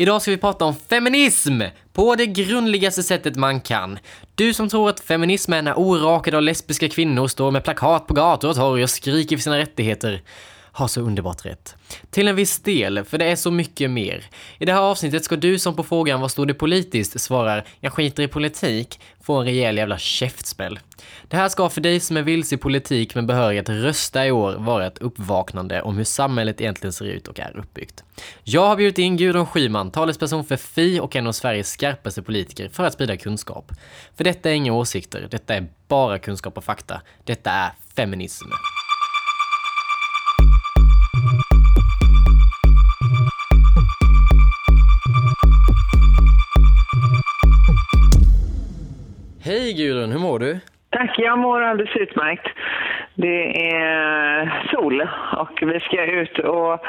Idag ska vi prata om feminism på det grundligaste sättet man kan. Du som tror att feminismen är när orakade och lesbiska kvinnor står med plakat på gator och torg och skriker för sina rättigheter har så underbart rätt. Till en viss del, för det är så mycket mer. I det här avsnittet ska du som på frågan vad står det politiskt svarar jag skiter i politik få en rejäl jävla käftsmäll. Det här ska för dig som är vilse i politik men behörighet rösta i år vara ett uppvaknande om hur samhället egentligen ser ut och är uppbyggt. Jag har bjudit in Gudrun Schyman, talesperson för Fi och en av Sveriges skarpaste politiker för att sprida kunskap. För detta är inga åsikter, detta är bara kunskap och fakta. Detta är feminism. Hej Gudrun, hur mår du? Tack, jag mår alldeles utmärkt. Det är sol och vi ska ut och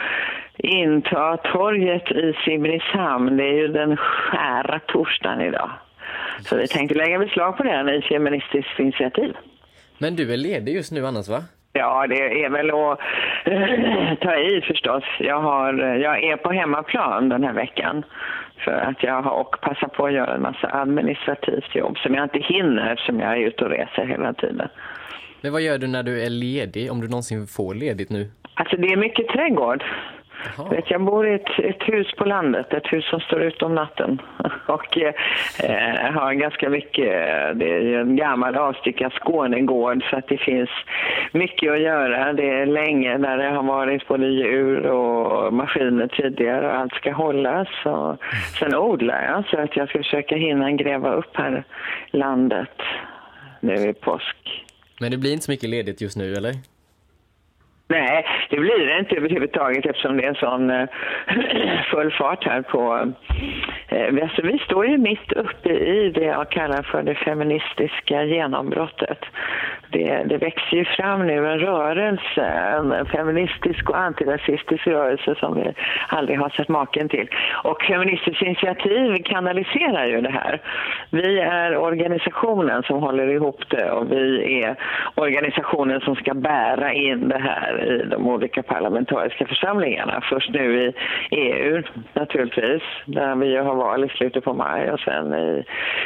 inta torget i Simrishamn. Det är ju den skära torsdagen idag. Så vi tänkte lägga beslag på den i Feministiskt initiativ. Men du är ledig just nu annars va? Ja, det är väl att ta i förstås. Jag, har, jag är på hemmaplan den här veckan för att jag har och passar på att göra en massa administrativt jobb som jag inte hinner eftersom jag är ute och reser hela tiden. Men vad gör du när du är ledig, om du någonsin får ledigt nu? Alltså det är mycket trädgård. Vet, jag bor i ett, ett, hus på landet, ett hus som står ute om natten. Och eh, har ganska mycket, det är en gammal avstyckad Skånegård så att det finns mycket att göra. Det är länge där det har varit både djur och maskiner tidigare och allt ska hållas. Och sen odlar jag så att jag ska försöka hinna gräva upp här landet nu i påsk. Men det blir inte så mycket ledigt just nu, eller? Nej, det blir det inte överhuvudtaget eftersom det är sån eh, full fart här på... Eh, alltså vi står ju mitt uppe i det jag kallar för det feministiska genombrottet. Det, det växer ju fram nu en rörelse, en feministisk och antirasistisk rörelse som vi aldrig har sett maken till. Och Feministiskt initiativ kanaliserar ju det här. Vi är organisationen som håller ihop det och vi är organisationen som ska bära in det här i de olika parlamentariska församlingarna. Först nu i EU naturligtvis, där vi har val i slutet på maj och sen i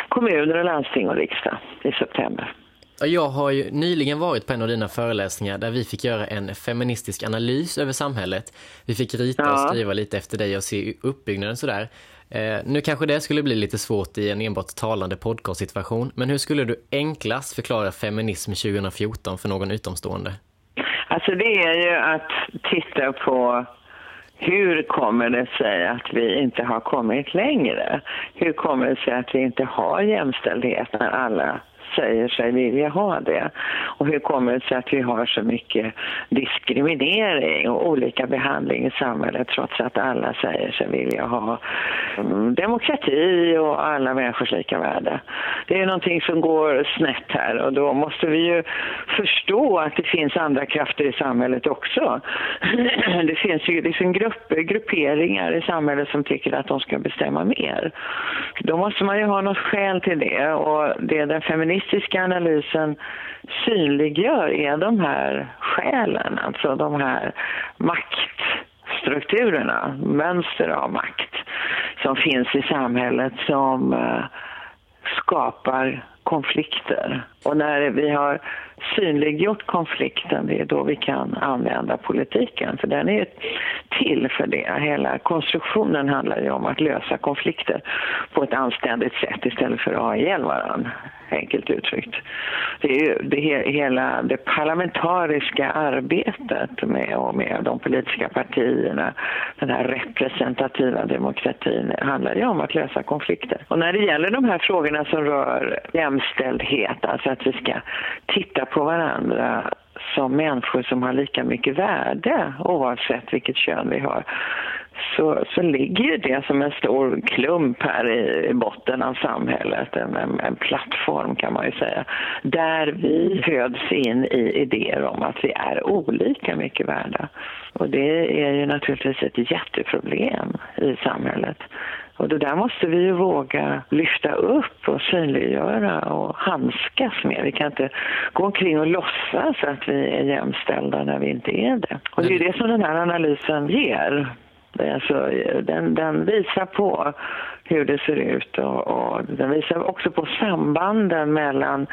kommuner och landsting och riksdag i september. Jag har ju nyligen varit på en av dina föreläsningar där vi fick göra en feministisk analys över samhället. Vi fick rita ja. och skriva lite efter dig och se uppbyggnaden sådär. Eh, nu kanske det skulle bli lite svårt i en enbart talande podcastsituation, men hur skulle du enklast förklara feminism 2014 för någon utomstående? Alltså det är ju att titta på hur kommer det sig att vi inte har kommit längre? Hur kommer det sig att vi inte har jämställdhet när alla säger sig vilja ha det. Och hur kommer det sig att vi har så mycket diskriminering och olika behandling i samhället trots att alla säger sig vilja ha mm, demokrati och alla människors lika värde. Det är någonting som går snett här och då måste vi ju förstå att det finns andra krafter i samhället också. Det finns ju liksom grupper, grupperingar i samhället som tycker att de ska bestämma mer. Då måste man ju ha något skäl till det och det är den feministiska statistiska analysen synliggör är de här skälen, alltså de här maktstrukturerna, mönster av makt som finns i samhället som eh, skapar konflikter. Och när vi har synliggjort konflikten, det är då vi kan använda politiken. För den är till för det. Hela konstruktionen handlar ju om att lösa konflikter på ett anständigt sätt istället för att ha ihjäl varandra, enkelt uttryckt. Det är ju det, hela det parlamentariska arbetet med, och med de politiska partierna, den här representativa demokratin, handlar ju om att lösa konflikter. Och när det gäller de här frågorna som rör jämställdhet, alltså att vi ska titta på varandra som människor som har lika mycket värde oavsett vilket kön vi har så, så ligger ju det som en stor klump här i, botten av samhället, en, en, en, plattform kan man ju säga, där vi föds in i idéer om att vi är olika mycket värda. Och det är ju naturligtvis ett jätteproblem i samhället. Och det där måste vi ju våga lyfta upp och synliggöra och handskas med. Vi kan inte gå omkring och låtsas att vi är jämställda när vi inte är det. Och det är det som den här analysen ger. Alltså, den, den visar på hur det ser ut och, och, den visar också på sambanden mellan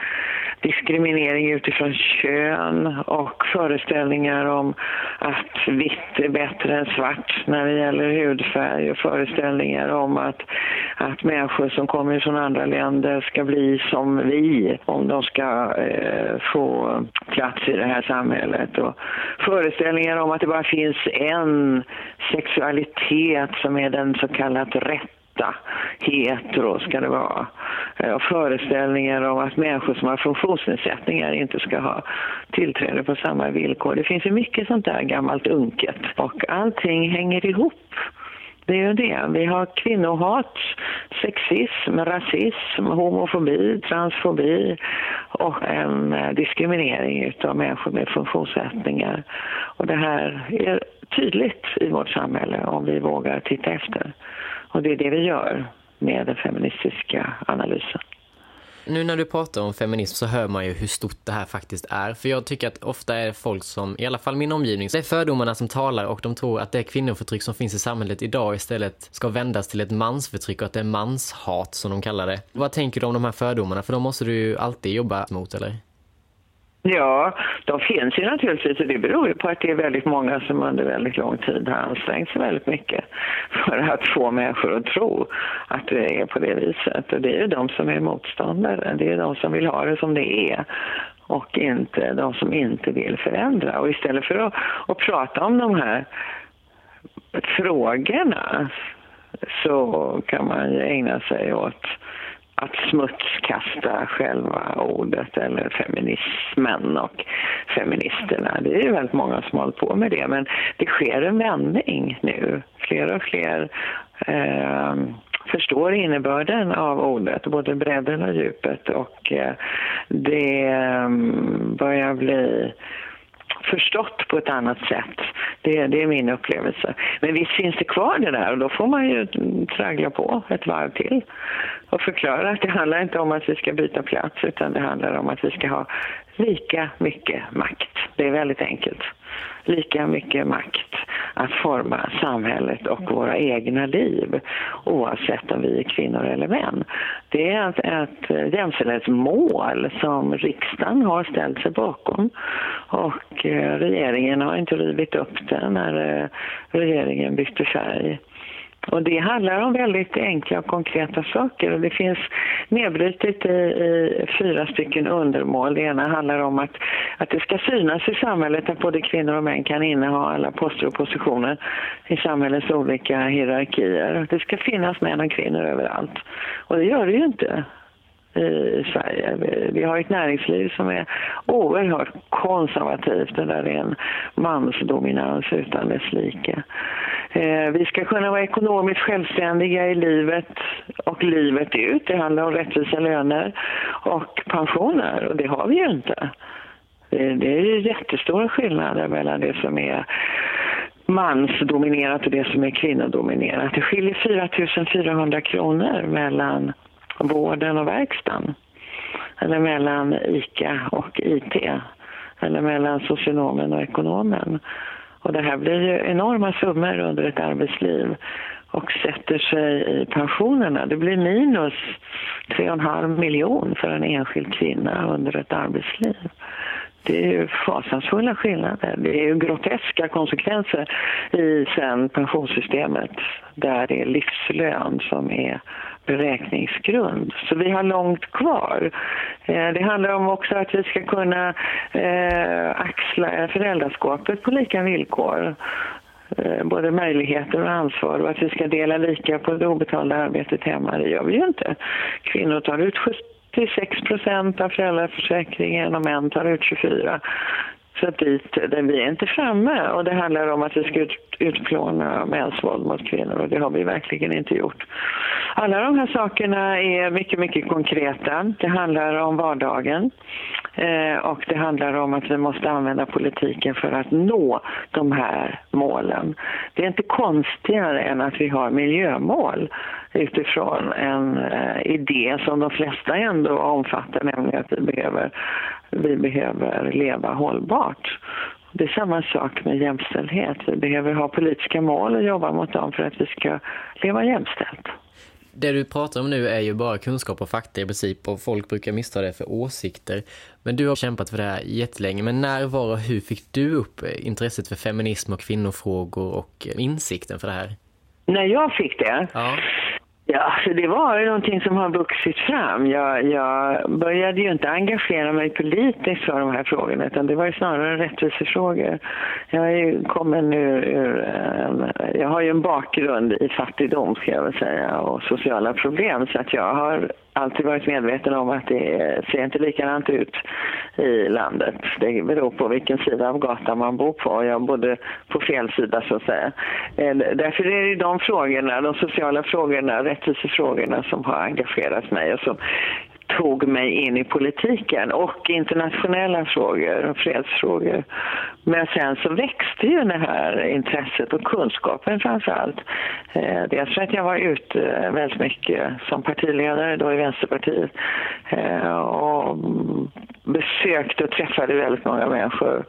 diskriminering utifrån kön och föreställningar om att vitt är bättre än svart när det gäller hudfärg och föreställningar om att, att människor som kommer från andra länder ska bli som vi om de ska eh, få plats i det här samhället. Och föreställningar om att det bara finns en sexualitet som är den så kallat rätt hetero ska det vara. Eh, och föreställningar om att människor som har funktionsnedsättningar inte ska ha tillträde på samma villkor. Det finns ju mycket sånt där gammalt unket och allting hänger ihop. Det är ju det. Vi har kvinnohat, sexism, rasism, homofobi, transfobi och en eh, diskriminering av människor med funktionsnedsättningar. Och det här är tydligt i vårt samhälle om vi vågar titta efter. Och det är det vi gör med den feministiska analysen. Nu när du pratar om feminism så hör man ju hur stort det här faktiskt är. För jag tycker att ofta är det folk som, i alla fall min omgivning, det är fördomarna som talar och de tror att det kvinnoförtryck som finns i samhället idag istället ska vändas till ett mansförtryck och att det är manshat som de kallar det. Vad tänker du om de här fördomarna? För de måste du ju alltid jobba mot, eller? Ja, de finns ju naturligtvis och det beror ju på att det är väldigt många som under väldigt lång tid har ansträngt sig väldigt mycket för att få människor att tro att det är på det viset. Och det är ju de som är motståndare, det är de som vill ha det som det är och inte de som inte vill förändra. Och istället för att, att prata om de här frågorna så kan man ju ägna sig åt att smutskasta själva ordet eller feminismen och feministerna. Det är ju väldigt många som håller på med det men det sker en vändning nu. Fler och fler eh, förstår innebörden av ordet, både bredden och djupet och eh, det ehm, börjar bli förstått på ett annat sätt. Det, det, är min upplevelse. Men visst finns det kvar det där och då får man ju traggla på ett varv till och förklara att det handlar inte om att vi ska byta plats utan det handlar om att vi ska ha lika mycket makt. Det är väldigt enkelt. Lika mycket makt att forma samhället och våra egna liv oavsett om vi är kvinnor eller män. Det är ett, ett jämställdhetsmål som riksdagen har ställt sig bakom och eh, regeringen har inte rivit upp det när eh, regeringen bytte färg. Och det handlar om väldigt enkla och konkreta saker och det finns nedbrutet i, i, fyra stycken undermål. Det ena handlar om att, att det ska synas i samhället att både kvinnor och män kan inneha alla poster och positioner i samhällets olika hierarkier. Det ska finnas män och kvinnor överallt. Och det gör det ju inte i Sverige. Vi har ett näringsliv som är oerhört konservativt och där det är en mansdominans utan dess like. Eh, vi ska kunna vara ekonomiskt självständiga i livet och livet ut. Det handlar om rättvisa löner och pensioner och det har vi ju inte. Det är ju jättestora skillnader mellan det som är mansdominerat och det som är kvinnodominerat. Det skiljer 4 400 kronor mellan vården och verkstaden. Eller mellan ICA och IT. Eller mellan socionomen och ekonomen. Och det här blir ju enorma summor under ett arbetsliv och sätter sig i pensionerna. Det blir minus 3,5 miljon för en enskild kvinna under ett arbetsliv. Det är ju fasansfulla skillnader. Det är ju groteska konsekvenser i sen pensionssystemet där det är livslön som är beräkningsgrund. Så vi har långt kvar. Eh, det handlar om också att vi ska kunna eh, axla eh, föräldraskapet på lika villkor både möjligheter och ansvar och att vi ska dela lika på det obetalda arbetet hemma. Det gör vi ju inte. Kvinnor tar ut 76 procent av föräldraförsäkringen och män tar ut 24. Så dit, där vi är inte framme och det handlar om att vi ska ut, utplåna mäns våld mot kvinnor och det har vi verkligen inte gjort. Alla de här sakerna är mycket, mycket konkreta. Det handlar om vardagen eh, och det handlar om att vi måste använda politiken för att nå de här målen. Det är inte konstigare än att vi har miljömål utifrån en eh, idé som de flesta ändå omfattar, nämligen att vi behöver, vi behöver leva hållbart. Det är samma sak med jämställdhet. Vi behöver ha politiska mål och jobba mot dem för att vi ska leva jämställt. Det du pratar om nu är ju bara kunskap och fakta i princip och folk brukar missta det för åsikter. Men du har kämpat för det här jättelänge. Men när, var och hur fick du upp intresset för feminism och kvinnofrågor och insikten för det här? När jag fick det? Ja. Ja, alltså det var ju någonting som har vuxit fram. Jag, jag började ju inte engagera mig politiskt för de här frågorna utan det var ju snarare rättvisefrågor. Jag, är kommer ur, ur, jag har ju en bakgrund i fattigdom ska jag väl säga och sociala problem så att jag har alltid varit medveten om att det ser inte likadant ut i landet. Det beror på vilken sida av gatan man bor på. Jag bodde på fel sida så att säga. Eh, därför är det de frågorna, de sociala frågorna, rättvisefrågorna som har engagerat mig och som tog mig in i politiken och internationella frågor och fredsfrågor. Men sen så växte ju det här intresset och kunskapen framför allt. Eh, dels för att jag var ute eh, väldigt mycket som partiledare då i Vänsterpartiet eh, och besökte och träffade väldigt många människor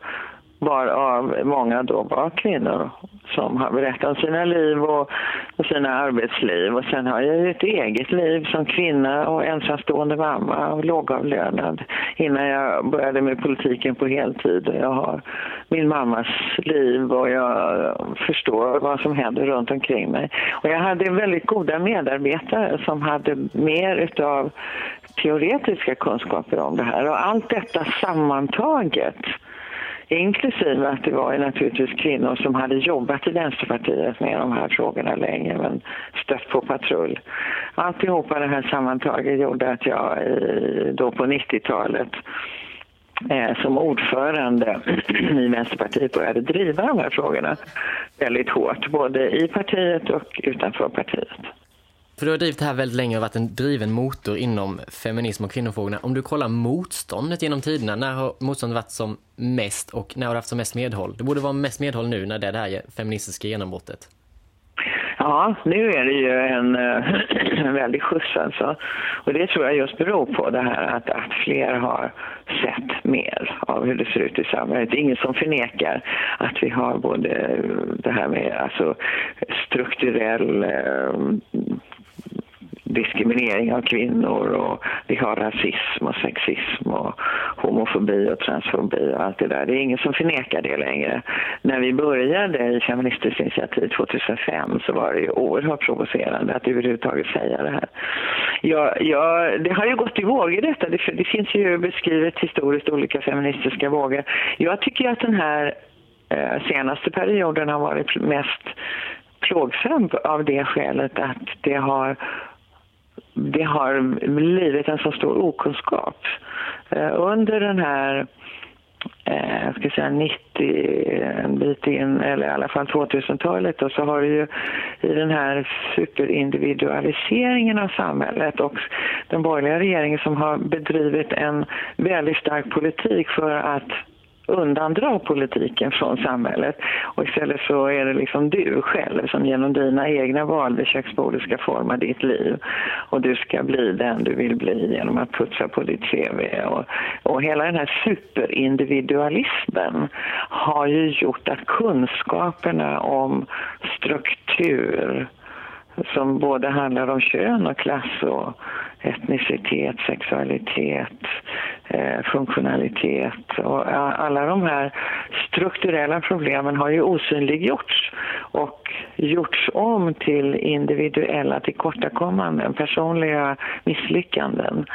varav många då var kvinnor som har berättat om sina liv och, och, sina arbetsliv. Och sen har jag ju ett eget liv som kvinna och ensamstående mamma och lågavlönad innan jag började med politiken på heltid. Jag har min mammas liv och jag förstår vad som händer runt omkring mig. Och jag hade väldigt goda medarbetare som hade mer utav teoretiska kunskaper om det här. Och allt detta sammantaget Inklusive att det var naturligtvis kvinnor som hade jobbat i Vänsterpartiet med de här frågorna länge men stött på patrull. Alltihopa det här sammantaget gjorde att jag då på 90-talet eh, som ordförande i Vänsterpartiet började driva de här frågorna väldigt hårt, både i partiet och utanför partiet. För du har drivit det här väldigt länge och varit en driven motor inom feminism och kvinnofrågorna. Om du kollar motståndet genom tiderna, när har motståndet varit som mest och när har det haft som mest medhåll? Det borde vara mest medhåll nu när det är det här feministiska genombrottet. Ja, nu är det ju en, eh, en väldig skjuts alltså. Och det tror jag just beror på det här att, att fler har sett mer av hur det ser ut i samhället. Det är ingen som förnekar att vi har både det här med alltså, strukturell eh, diskriminering av kvinnor och vi har rasism och sexism och homofobi och transfobi och allt det där. Det är ingen som förnekar det längre. När vi började i Feministiskt initiativ 2005 så var det ju oerhört provocerande att överhuvudtaget säga det här. Ja, ja, det har ju gått i vågor detta. Det, det finns ju beskrivet historiskt olika feministiska vågor. Jag tycker att den här eh, senaste perioden har varit mest plågsam av det skälet att det har det har blivit en så stor okunskap. Eh, under den här eh, ska säga 90, en bit in, eller i alla fall 2000-talet så har det ju i den här superindividualiseringen av samhället och den borgerliga regeringen som har bedrivit en väldigt stark politik för att undandra politiken från samhället. Och istället så är det liksom du själv som genom dina egna val vid köksbordet ska forma ditt liv. Och du ska bli den du vill bli genom att putsa på ditt CV. Och, och hela den här superindividualismen har ju gjort att kunskaperna om struktur som både handlar om kön och klass och etnicitet, sexualitet, eh, funktionalitet och alla de här strukturella problemen har ju osynliggjorts och gjorts om till individuella tillkortakommanden, personliga misslyckanden.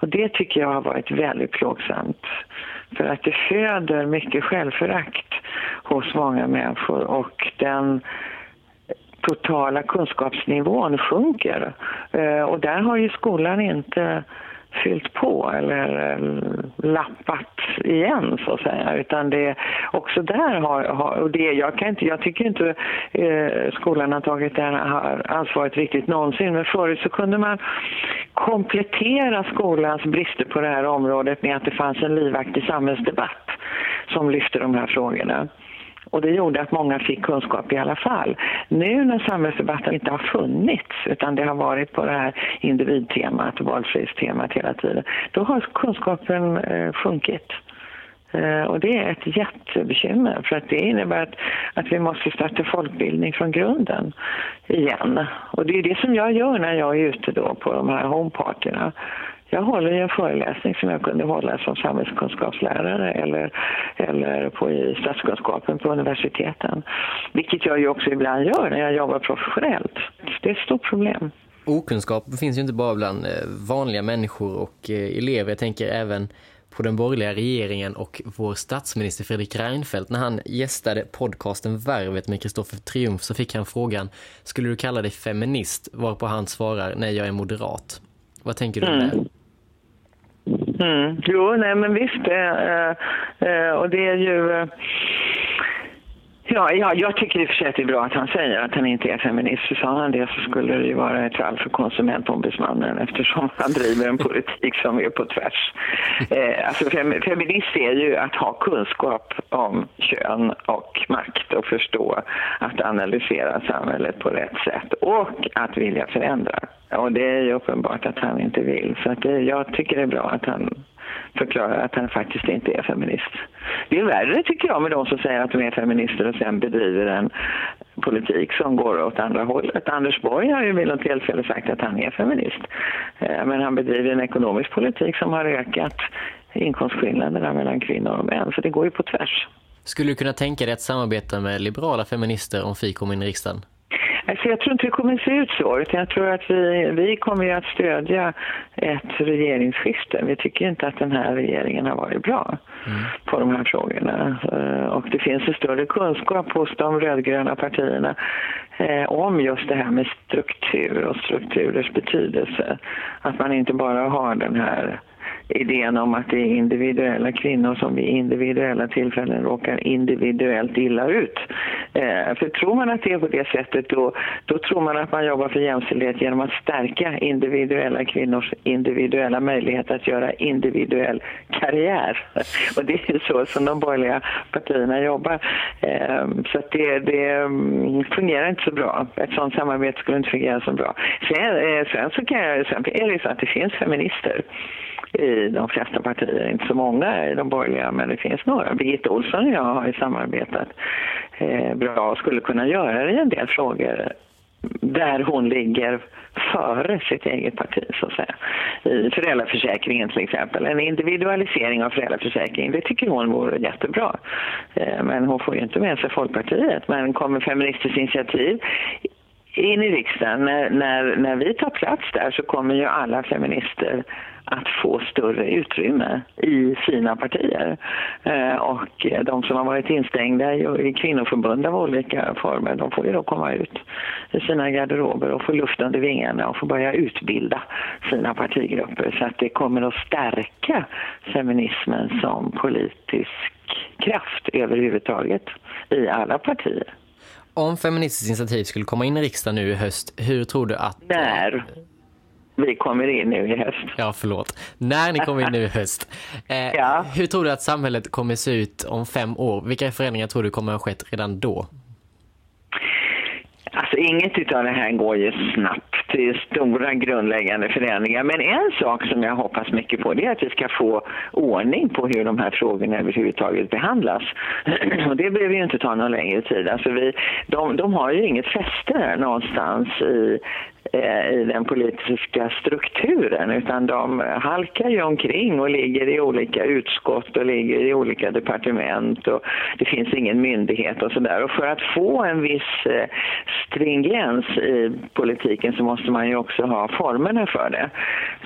Och det tycker jag har varit väldigt plågsamt. För att det föder mycket självförakt hos många människor och den totala kunskapsnivån sjunker. Eh, och där har ju skolan inte fyllt på eller eh, lappat igen så att säga utan det också där har, har och det jag kan inte jag tycker inte eh, skolan har tagit det här ansvaret riktigt någonsin men förut så kunde man komplettera skolans brister på det här området med att det fanns en livaktig samhällsdebatt som lyfte de här frågorna. Och det gjorde att många fick kunskap i alla fall. Nu när samhällsdebatten inte har funnits utan det har varit på det här individtemat och valfrihetstemat hela tiden, då har kunskapen eh, sjunkit. Eh, och det är ett jättebekymmer för att det innebär att, att vi måste starta folkbildning från grunden igen. Och det är det som jag gör när jag är ute då på de här homepartyna. Jag håller en föreläsning som jag kunde hålla som samhällskunskapslärare eller, eller på, i statskunskapen på universiteten. Vilket jag ju också ibland gör när jag jobbar professionellt. Det är ett stort problem. Okunskap finns ju inte bara bland eh, vanliga människor och eh, elever. Jag tänker även på den borgerliga regeringen och vår statsminister Fredrik Reinfeldt. När han gästade podcasten Värvet med Kristoffer Triumf så fick han frågan Skulle du kalla dig feminist? Varpå han svarar Nej, jag är moderat. Vad tänker du om mm. det? Mm. Jo, nej men visst. Eh, eh, och det är ju... Eh, ja, ja, jag tycker i och för sig att det är bra att han säger att han inte är feminist. För sa han det så skulle det ju vara ett fall för konsumentombudsmannen eftersom han driver en politik som är på tvärs. Eh, alltså fem, feminist är ju att ha kunskap om kön och makt och förstå att analysera samhället på rätt sätt och att vilja förändra. Och det är ju uppenbart att han inte vill. Så att det, jag tycker det är bra att han förklarar att han faktiskt inte är feminist. Det är värre tycker jag med de som säger att de är feminister och sen bedriver en politik som går åt andra hållet. Anders Borg har ju vid något tillfälle sagt att han är feminist. Eh, men han bedriver en ekonomisk politik som har ökat inkomstskillnaderna mellan kvinnor och män. Så det går ju på tvärs. Skulle du kunna tänka dig att samarbeta med liberala feminister om FI kommer in i riksdagen? Alltså jag tror inte det kommer att se ut så. Jag tror att vi, vi kommer att stödja ett regeringsskifte. Vi tycker inte att den här regeringen har varit bra mm. på de här frågorna. Eh, och det finns en större kunskap hos de rödgröna partierna eh, om just det här med struktur och strukturers betydelse. Att man inte bara har den här idén om att det är individuella kvinnor som vid individuella tillfällen råkar individuellt illa ut. Eh, för tror man att det är på det sättet då, då tror man att man jobbar för jämställdhet genom att stärka individuella kvinnors individuella möjlighet att göra individuell karriär. Och det är så som de borgerliga partierna jobbar. Eh, så det, det mm, fungerar inte så bra. Ett sådant samarbete skulle inte fungera så bra. Sen, eh, sen så kan jag, sen är det så att det finns feminister i de flesta partier, inte så många i de borgerliga, men det finns några. Birgitta Olsson och jag har ju samarbetat eh, bra och skulle kunna göra det i en del frågor där hon ligger före sitt eget parti, så att säga. I föräldraförsäkringen till exempel. En individualisering av föräldraförsäkringen, det tycker hon vore jättebra. Eh, men hon får ju inte med sig Folkpartiet. Men kommer Feministiskt initiativ in i riksdagen, när, när, när vi tar plats där så kommer ju alla feminister att få större utrymme i sina partier. Eh, och de som har varit instängda i, kvinnoförbund av olika former, de får ju då komma ut i sina garderober och få luft under vingarna och få börja utbilda sina partigrupper. Så att det kommer att stärka feminismen som politisk kraft överhuvudtaget i alla partier. Om Feministiskt initiativ skulle komma in i riksdagen nu i höst, hur tror du att... När? Vi kommer in nu i höst. Ja, förlåt. När ni kommer in nu i höst. Eh, ja. Hur tror du att samhället kommer se ut om fem år? Vilka förändringar tror du kommer ha skett redan då? Alltså inget av det här går ju snabbt till stora grundläggande förändringar. Men en sak som jag hoppas mycket på det är att vi ska få ordning på hur de här frågorna överhuvudtaget behandlas. Och det behöver ju inte ta någon längre tid. Alltså vi, de, de har ju inget fäste någonstans i Eh, i den politiska strukturen utan de halkar ju omkring och ligger i olika utskott och ligger i olika departement och det finns ingen myndighet och sådär. Och för att få en viss eh, stringens i politiken så måste måste man ju också ha formerna för det.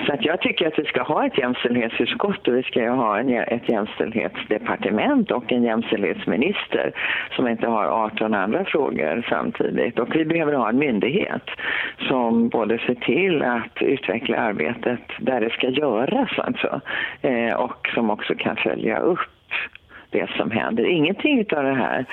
Så att jag tycker att vi ska ha ett jämställdhetsutskott och vi ska ju ha en, ett jämställdhetsdepartement och en jämställdhetsminister som inte har 18 andra frågor samtidigt. Och vi behöver ha en myndighet som både ser till att utveckla arbetet där det ska göras alltså, eh, och som också kan följa upp det som händer. Ingenting av det här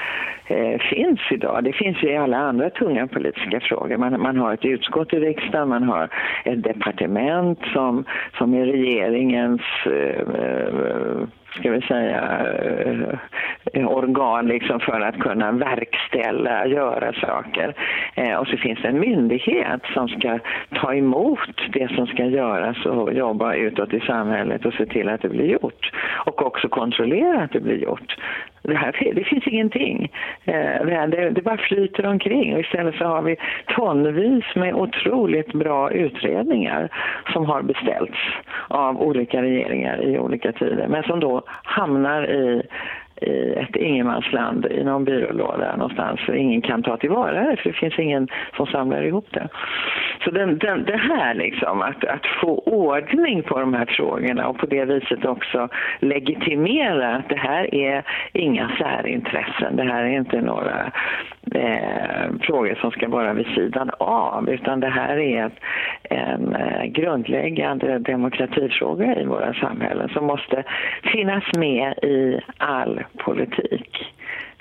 eh, finns idag. Det finns i alla andra tunga politiska frågor. Man, man har ett utskott i riksdagen, man har ett departement som, som är regeringens eh, eh ska vi säga, eh, eh, organ liksom för att kunna verkställa, göra saker. Eh, och så finns det en myndighet som ska ta emot det som ska göras och jobba utåt i samhället och se till att det blir gjort. och också kontrollera att det blir gjort. Det, här, det finns ingenting. Eh, det, det bara flyter omkring och istället så har vi tonvis med otroligt bra utredningar som har beställts av olika regeringar i olika tider men som då hamnar i i ett ingenmansland i någon byrålåda någonstans ingen kan ta tillvara det för det finns ingen som samlar ihop det. Så den, den, det här liksom, att, att få ordning på de här frågorna och på det viset också legitimera att det här är inga särintressen, det här är inte några eh, frågor som ska vara vid sidan av utan det här är ett, en eh, grundläggande demokratifråga i våra samhällen som måste finnas med i all politik.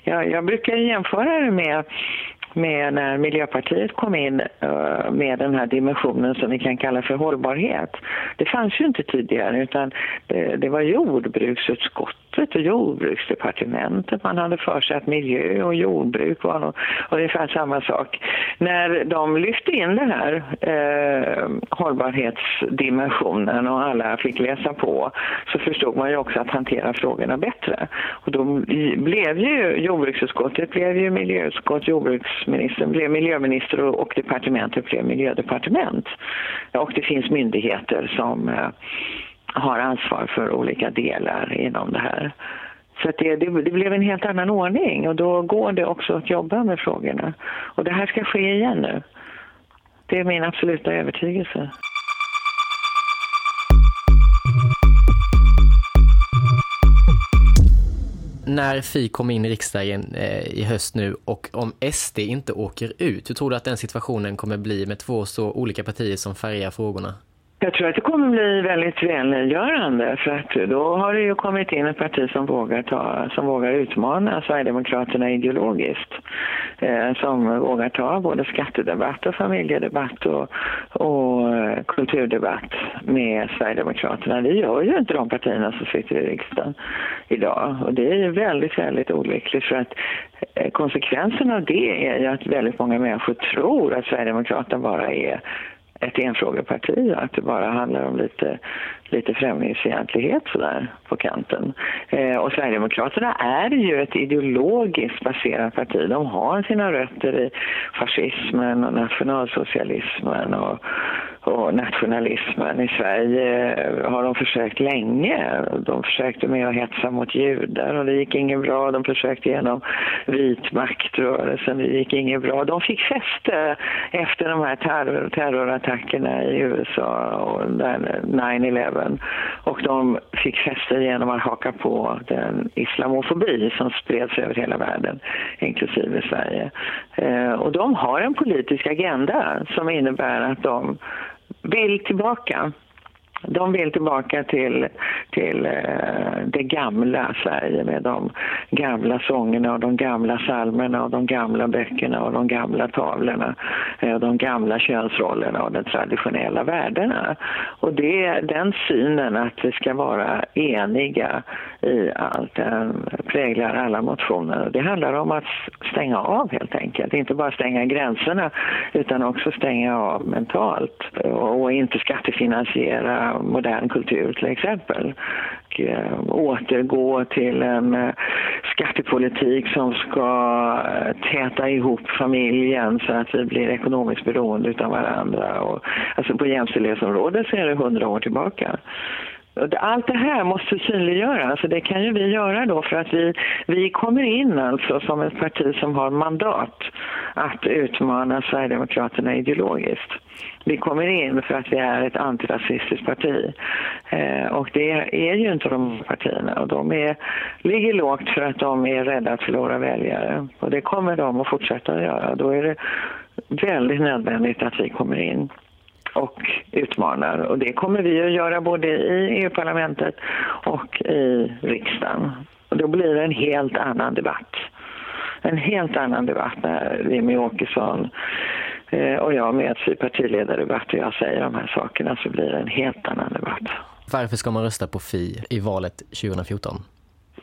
Jag, jag brukar jämföra det med med när Miljöpartiet kom in eh, med den här dimensionen som vi kan kalla för hållbarhet. Det fanns ju inte tidigare utan det, det var jordbruksutskottet och jordbruksdepartementet. Man hade för sig att miljö och jordbruk var ungefär samma sak. När de lyfte in den här eh, hållbarhetsdimensionen och alla fick läsa på så förstod man ju också att hantera frågorna bättre. Och då blev ju jordbruksutskottet, blev ju miljöutskott, jordbruksministern blev miljöminister och departementet blev miljödepartement. Och det finns myndigheter som eh, har ansvar för olika delar inom det här. Så det, det, det, blev en helt annan ordning och då går det också att jobba med frågorna. Och det här ska ske igen nu. Det är min absoluta övertygelse. när Fi kom in i riksdagen eh, i höst nu och om SD inte åker ut, hur tror du att den situationen kommer bli med två så olika partier som färgar frågorna? Jag tror att det kommer bli väldigt välgörande för att då har det ju kommit in ett parti som vågar, ta, som vågar utmana Sverigedemokraterna ideologiskt. Eh, som vågar ta både skattedebatt och familjedebatt och, och kulturdebatt med Sverigedemokraterna. Det gör ju inte de partierna som sitter i riksdagen idag och det är ju väldigt, väldigt olyckligt för att eh, konsekvensen av det är ju att väldigt många människor tror att Sverigedemokraterna bara är ett enfrågeparti, att det bara handlar om lite, lite främlingsfientlighet sådär på kanten. Eh, och Sverigedemokraterna är ju ett ideologiskt baserat parti. De har sina rötter i fascismen och nationalsocialismen och och nationalismen. I Sverige har de försökt länge. De försökte med att hetsa mot judar och det gick inget bra. De försökte genom vit maktrörelsen, det gick inget bra. De fick fäste efter de här terror, terrorattackerna i USA och 9-11. Och de fick fäste genom att haka på den islamofobi som spreds över hela världen, inklusive Sverige. Eh, och de har en politisk agenda som innebär att de vill tillbaka. De vill tillbaka till, till eh, det gamla Sverige med de gamla sångerna och de gamla salmerna och de gamla böckerna och de gamla tavlorna och de gamla könsrollerna och de traditionella värdena. Och det, den synen att vi ska vara eniga i allt, den präglar alla motioner. Det handlar om att stänga av helt enkelt, inte bara stänga gränserna utan också stänga av mentalt och inte skattefinansiera modern kultur till exempel. Och, eh, återgå till en eh, skattepolitik som ska eh, täta ihop familjen så att vi blir ekonomiskt beroende av varandra. Och, alltså på jämställdhetsområdet så är det hundra år tillbaka. Allt det här måste synliggöras. Alltså, det kan ju vi göra då för att vi, vi kommer in alltså som ett parti som har mandat att utmana Sverigedemokraterna ideologiskt. Vi kommer in för att vi är ett antirasistiskt parti. Eh, och det är ju inte de partierna. Och de är, ligger lågt för att de är rädda att förlora väljare. Och det kommer de att fortsätta att göra. Då är det väldigt nödvändigt att vi kommer in och utmanar. Och det kommer vi att göra både i EU-parlamentet och i riksdagen. Och då blir det en helt annan debatt. En helt annan debatt när Jimmy Åkesson eh, och jag möts i partiledardebatt och jag säger de här sakerna så blir det en helt annan debatt. Varför ska man rösta på Fi i valet 2014?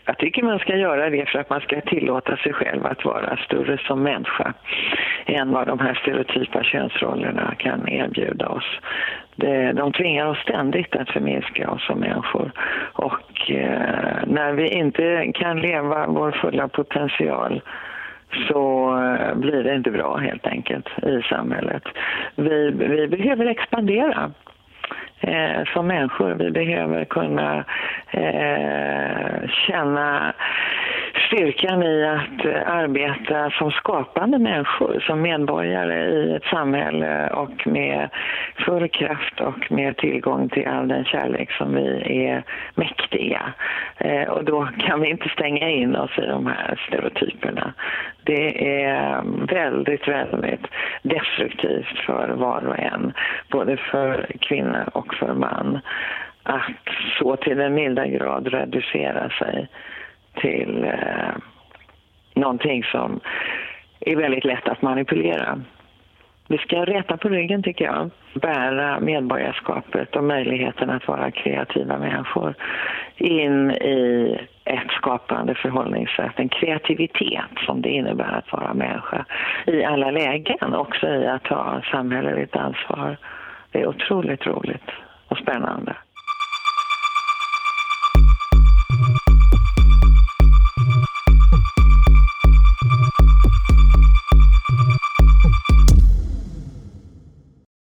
Jag tycker man ska göra det för att man ska tillåta sig själv att vara större som människa än vad de här stereotypa könsrollerna kan erbjuda oss. De tvingar oss ständigt att förminska oss som människor. Och eh, när vi inte kan leva vår fulla potential så eh, blir det inte bra helt enkelt i samhället. Vi, vi behöver expandera eh, som människor. Vi behöver kunna eh, känna styrkan i att eh, arbeta som skapande människor, som medborgare i ett samhälle och med full kraft och med tillgång till all den kärlek som vi är mäktiga. Eh, och då kan vi inte stänga in oss i de här stereotyperna. Det är väldigt, väldigt destruktivt för var och en, både för kvinna och för man, att så till den milda grad reducera sig till eh, någonting som är väldigt lätt att manipulera. Vi ska räta på ryggen, tycker jag. Bära medborgarskapet och möjligheten att vara kreativa människor in i ett skapande förhållningssätt, en kreativitet som det innebär att vara människa i alla lägen, också i att ta samhälleligt ansvar. Det är otroligt roligt och spännande.